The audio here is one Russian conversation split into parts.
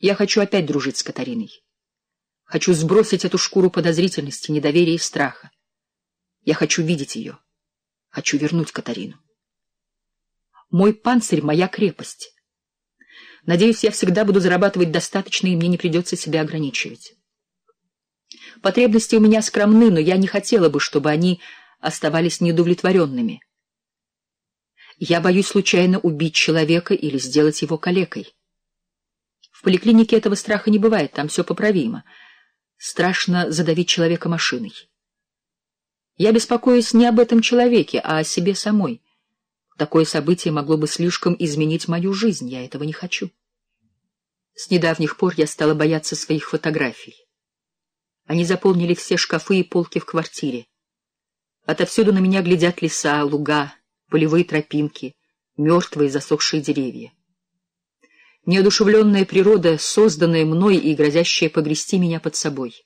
Я хочу опять дружить с Катариной. Хочу сбросить эту шкуру подозрительности, недоверия и страха. Я хочу видеть ее. Хочу вернуть Катарину. Мой панцирь — моя крепость. Надеюсь, я всегда буду зарабатывать достаточно, и мне не придется себя ограничивать. Потребности у меня скромны, но я не хотела бы, чтобы они оставались неудовлетворенными. Я боюсь случайно убить человека или сделать его калекой. В поликлинике этого страха не бывает, там все поправимо. Страшно задавить человека машиной. Я беспокоюсь не об этом человеке, а о себе самой. Такое событие могло бы слишком изменить мою жизнь, я этого не хочу. С недавних пор я стала бояться своих фотографий. Они заполнили все шкафы и полки в квартире. Отовсюду на меня глядят леса, луга, полевые тропинки, мертвые засохшие деревья. Неодушевленная природа, созданная мной и грозящая погрести меня под собой.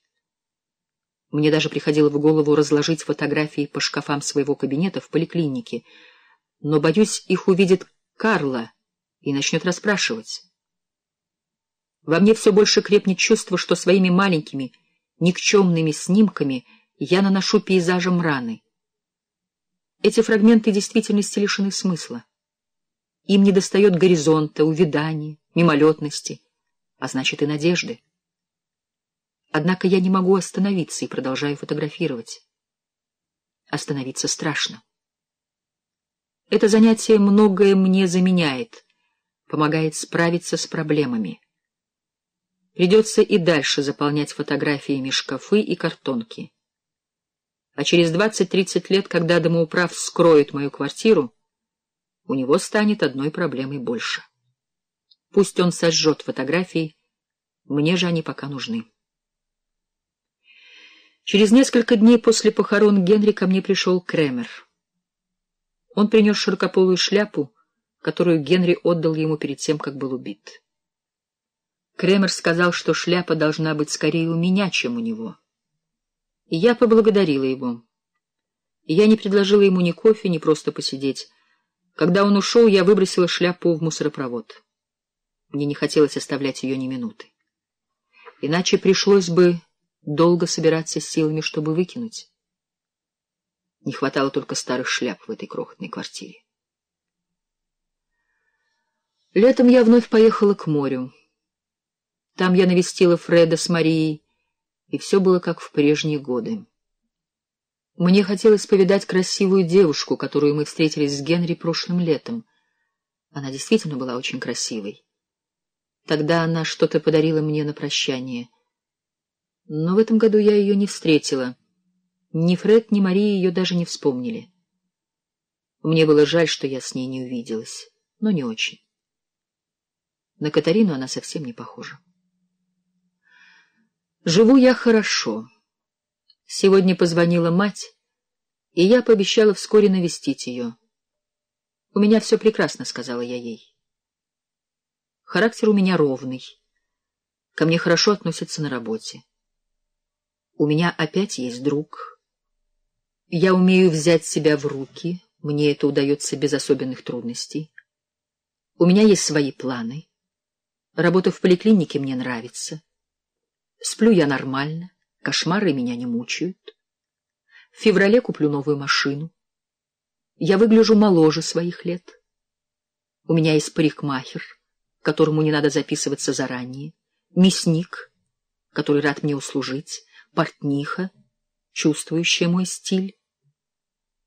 Мне даже приходило в голову разложить фотографии по шкафам своего кабинета в поликлинике, но, боюсь, их увидит Карла и начнет расспрашивать. Во мне все больше крепнет чувство, что своими маленькими, никчемными снимками я наношу пейзажам раны. Эти фрагменты действительности лишены смысла. Им недостает горизонта, увядания, мимолетности, а значит и надежды. Однако я не могу остановиться и продолжаю фотографировать. Остановиться страшно. Это занятие многое мне заменяет, помогает справиться с проблемами. Придется и дальше заполнять фотографиями шкафы и картонки. А через 20-30 лет, когда домоуправ скроет мою квартиру, у него станет одной проблемой больше. Пусть он сожжет фотографии, мне же они пока нужны. Через несколько дней после похорон Генри ко мне пришел Кремер. Он принес широкополую шляпу, которую Генри отдал ему перед тем, как был убит. Кремер сказал, что шляпа должна быть скорее у меня, чем у него. И я поблагодарила его. И я не предложила ему ни кофе, ни просто посидеть. Когда он ушел, я выбросила шляпу в мусоропровод. Мне не хотелось оставлять ее ни минуты. Иначе пришлось бы долго собираться силами, чтобы выкинуть. Не хватало только старых шляп в этой крохотной квартире. Летом я вновь поехала к морю. Там я навестила Фреда с Марией, и все было как в прежние годы. Мне хотелось повидать красивую девушку, которую мы встретились с Генри прошлым летом. Она действительно была очень красивой. Тогда она что-то подарила мне на прощание — но в этом году я ее не встретила. Ни Фред, ни Мария ее даже не вспомнили. Мне было жаль, что я с ней не увиделась, но не очень. На Катарину она совсем не похожа. Живу я хорошо. Сегодня позвонила мать, и я пообещала вскоре навестить ее. «У меня все прекрасно», — сказала я ей. Характер у меня ровный. Ко мне хорошо относятся на работе. У меня опять есть друг. Я умею взять себя в руки, мне это удается без особенных трудностей. У меня есть свои планы. Работа в поликлинике мне нравится. Сплю я нормально, кошмары меня не мучают. В феврале куплю новую машину. Я выгляжу моложе своих лет. У меня есть парикмахер, которому не надо записываться заранее, мясник, который рад мне услужить, портниха, чувствующая мой стиль,